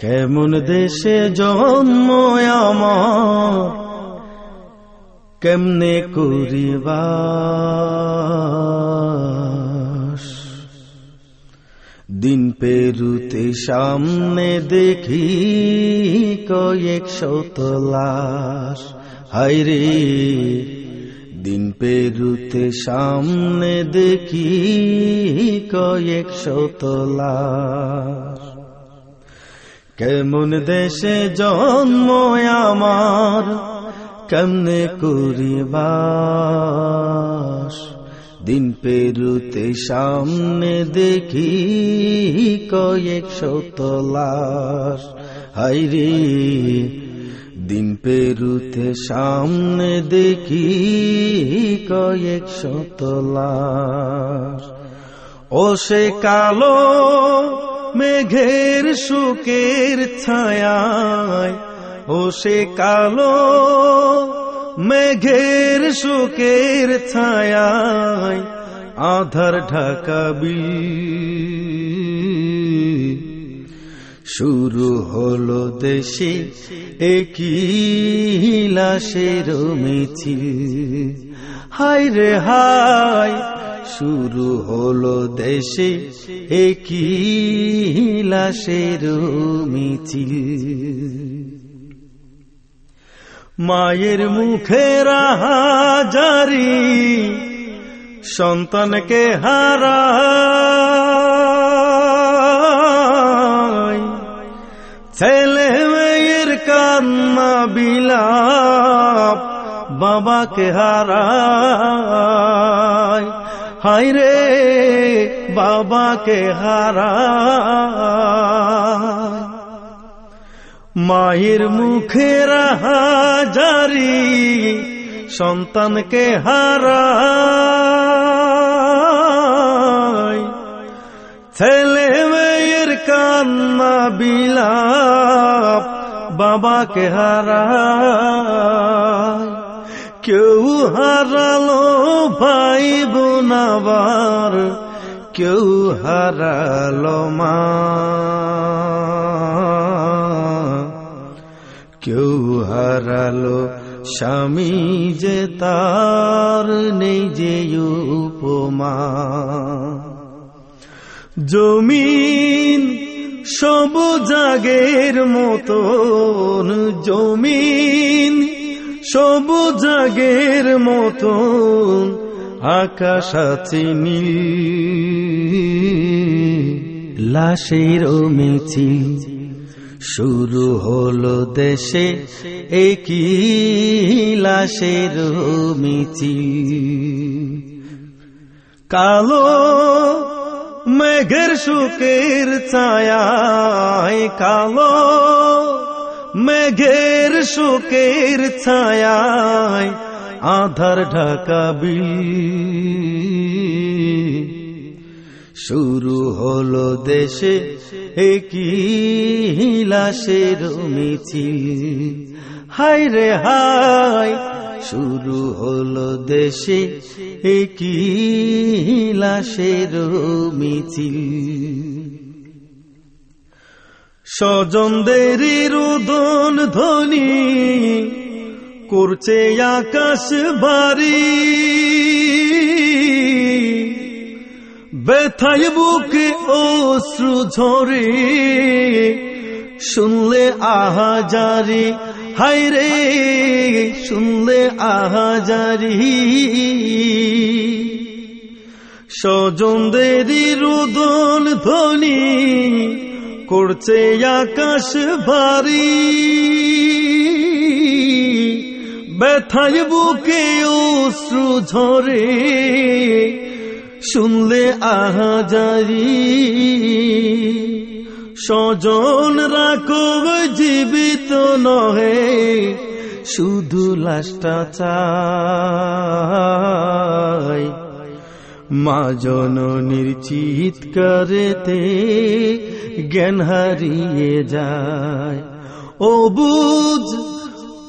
কেমন দেশে জন্ম আমার? কেমনে করিবাস? দিন পেরুতে সামনে দেখি কয়েক শত লাশ। হাইরে দিন পেরুতে সামনে দেখি কয়েক শত লাশ। কেমন দেশে জন্ম আমার? কেমনে করিবাস দিন পেরুতে সামনে দেখি কয়েক শত লাশ। হাইরে দিন পেরুতে সামনে দেখি কয়েক শত লাশ। ও সে কালো মেঘের সুকের ছায়ায়, ও সে কালো মেঘের সুকের ছায়ায়, আধার ঢাকাবি শুরু হলো দেশে একই লাশের মিছিল। হায় রে হায় শুরু হলো দেশে একই লাশের মিছিল। মায়ের মুখে জারি সন্তানকে হারা ছেলে মেয়ের কান্না বিলাপ, বাবাকে হারায় হায় রে বাবাকে হারায় মায়ের মুখের জারি, সন্তানকে হারায় ছেলে মেয়ের কান্না বিলাপ বাবাকে হারায় কেউ হারালো ভাই বোনাবার কেউ হারালো মা। কেউ হারালো স্বামী যে তার নেই যে উপমা। জমিন সব জাগের মতন, জমিন সব জাগের মতন আকাশ আছে নীল। লাশের মিছিল শুরু হলো দেশে। একই লাশের মিছিল। কালো মেঘের সুকের ছায়ায়, কালো মেঘের সুকের ছায়ায় আধার ঢাকাবি। শুরু হলো দেশে একই লাশের মিছিল। হায় রে হায়, শুরু হলো দেশে একই লাশের মিছিল। স্বজনদের রোদন ধ্বনি করছে আকাশ বাড়ি ব্যথায় বুকে অশ্রু ঝরে। শুনলে আহাজারি, হায় রে, শুনলে আহাজারি। স্বজনদেরই রোদন ধ্বনি করছে আকাশ ভারী ব্যথায় বুকে অশ্রু ঝরে, শুনলে আহাজারি স্বজন রাখো জীবিত নহে, শুধু লাশটা চাই। মা জননীর চিৎকারেতে জ্ঞান হারিয়ে যায়। ও বুঝ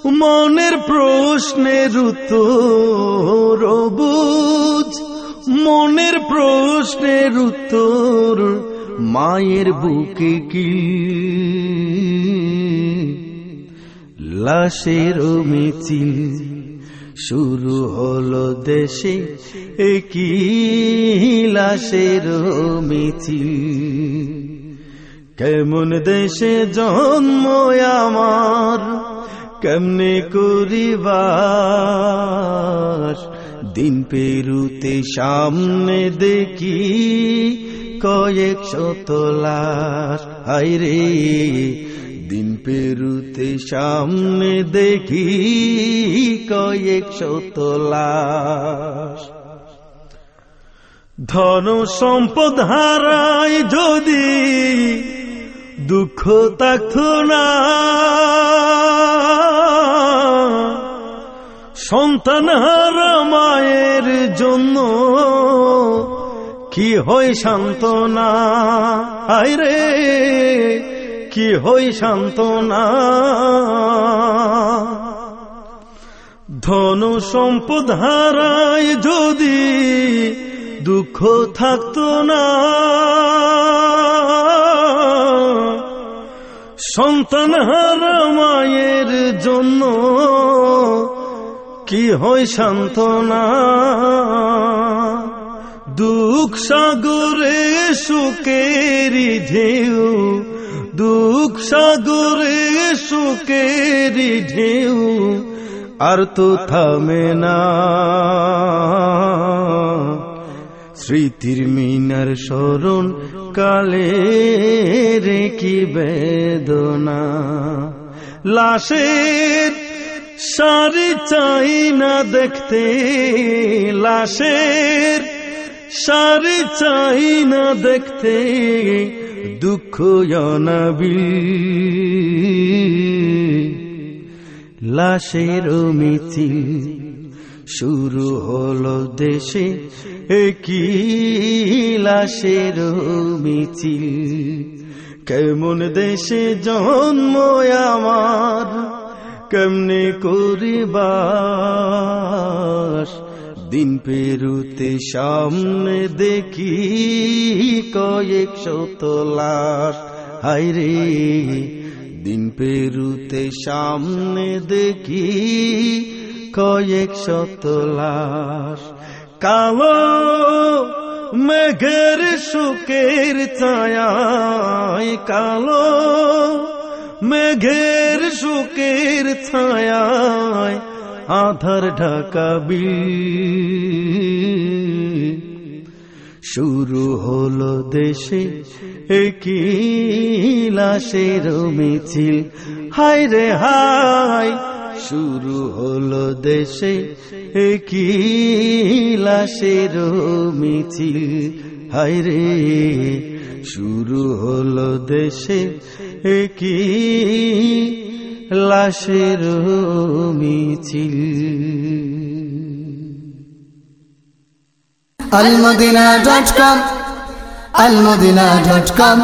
মনের প্রশ্নের উত্তর, বুঝ। মনের প্রশ্নের উত্তর, মায়ের বুকে কি? লাশের মিছিল শুরু হলো দেশে একই লাশের মিছিল? কেমন দেশে জন্ম আমার? কেমনে করিবার দিন পেরুতে সামনে দেখি কয়েক শত লাশ। হাইরে দিন পেরুতে সামনে দেখি কয়েক শত লাশ। ধন সম্পদ হারায় যদি দুঃখ থাকত না। সন্তান মায়ের জন্য। কি হয় সান্ত্বনা? আইরে কি হয় সান্ত্বনা? ধন সম্পদ হারায় যদি দুঃখ থাকতো না। সন্তান মায়ের জন্য কি হয় সান্ত্বনা? দুঃখ সাগরে সুকেরি ঢেউ, দুঃখ সাগরে সুকেরি ঢেউ, আর তো থামে না। স্মৃতির মিনার স্মরণ কালে রে কি বেদনা। লাশের সারি চাই না দেখতে, লাশের সারি চাই না দেখতে, দুঃখ অনাবিল। লাশের মিছিল শুরু হলো দেশে কি লাশের মিছিল। কেমন দেশে জন্ম আমার? কেমনে করিবার দিন পেরুতে সামনে দেখি কয়েক শত লাশ। হাইরে দিন পেরুতে সামনে দেখি কয়েক শত লাশ। কালো মেঘের সুকের ছায়ায় কালো মেঘের সুকের ছায়ায় আধার ঢাকাবি শুরু হলো দেশে লাশের মিছিল হায় রে হায় শুরু হলো দেশে লাশের মিছিল হায় রে শুরু হলো দেশে কি লাশের মিছিল। আলমদিনা ডট কম আলমদিনা ডট কম।